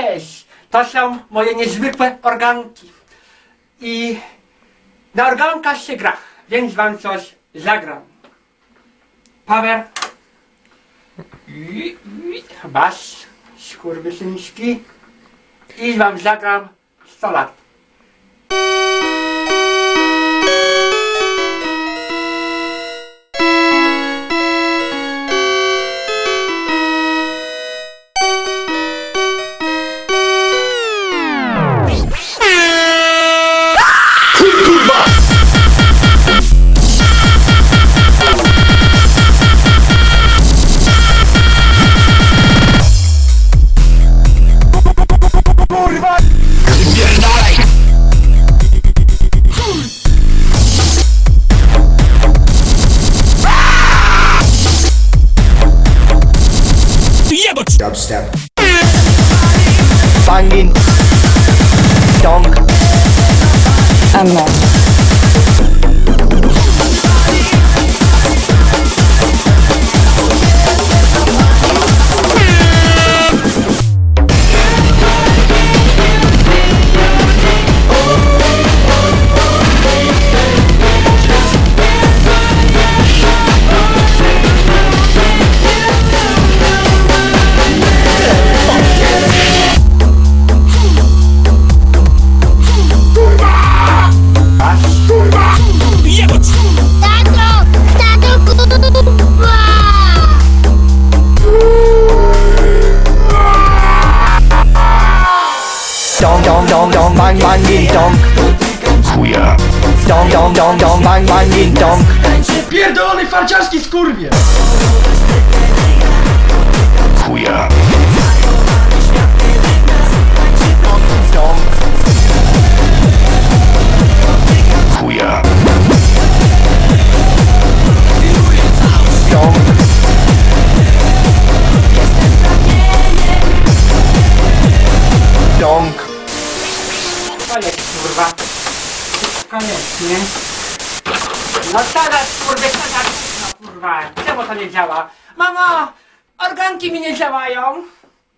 Cześć! To są moje niezwykłe organki. I na organkach się gra, więc wam coś zagram. Power. Bas. Skurwysyński. I wam zagram 100 lat. dubstep. Banging. Dong. And more. Donk, donk, donk, donk, bang, banging, donk. Chuja. Donk, donk, donk, donk, bang, banging, donk. Pierdolony farciarski skurwie! Chuja. Donk. Donk. Koniec, nie? No kurwa, taka cisza, kurwa. Czemu to nie działa? Mamo, organki mi nie działają.